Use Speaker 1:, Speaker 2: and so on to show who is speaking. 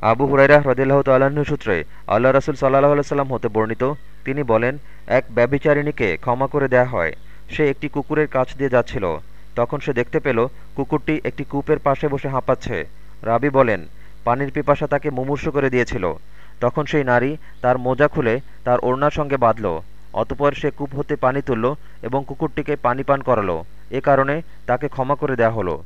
Speaker 1: আবু হুরাইরা হ্রদিল্লাহ তাল্লাহ্ন সূত্রে আল্লাহ রসুল সাল্লাহ সাল্লাম হতে বর্ণিত, তিনি বলেন, এক ব্যবিচারিণীকে ক্ষমা করে দেয়া হয়। সে একটি কুকুরের কাছ দিয়ে যাচ্ছিল। তখন সে দেখতে পেল, কুকুরটি একটি কূপের পাশে বসে হাঁপাচ্ছে। রাবি বলেন, পানির পিপাসা তাকে মুমূর্ষু করে দিয়েছিল। তখন সেই নারী তার মোজা খুলে তার ওড়নার সঙ্গে বাঁধল। অতপর সে কূপ হতে পানি তুলল এবং কুকুরটিকে পানি পান করালো। এ কারণে তাকে ক্ষমা করে দেয়া হলো।